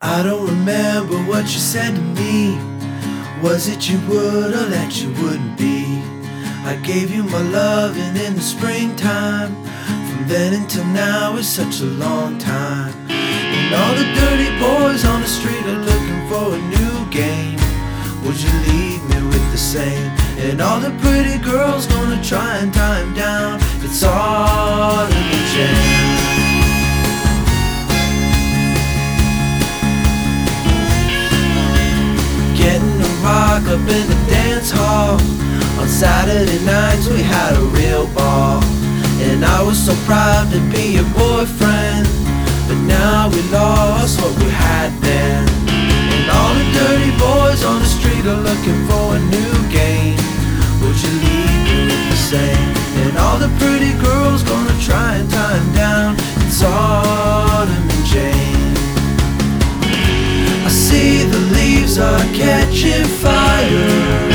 I don't remember what you said to me. Was it you would or that you wouldn't be? I gave you my loving in the springtime. From then until now it's such a long time. And all the dirty boys on the street are looking for a new game. Would you leave me with the same? And all the pretty girls gonna try and tie him down. It's all in the jam. Saturday nights we had a real ball. And I was so proud to be your boyfriend. But now we lost what we had then. And all the dirty boys on the street are looking for a new game. Would you leave me with the same? And all the pretty girls gonna try and time down. It's autumn in Jane. I see the leaves are catching fire.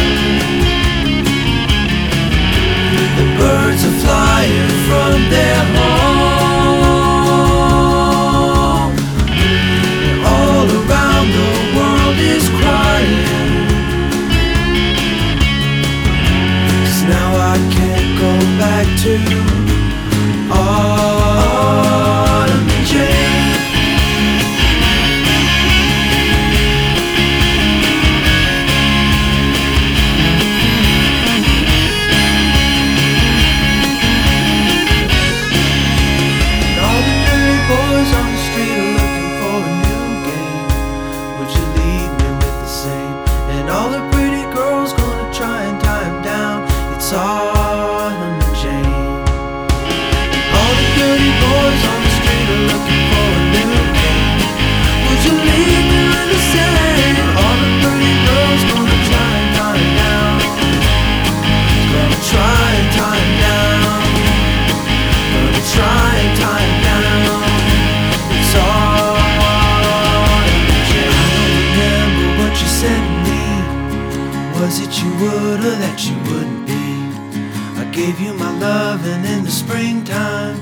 Was it you would or that you wouldn't be? I gave you my love and in the springtime.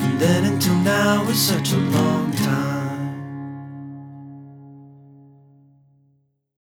From then until now, it's such a long.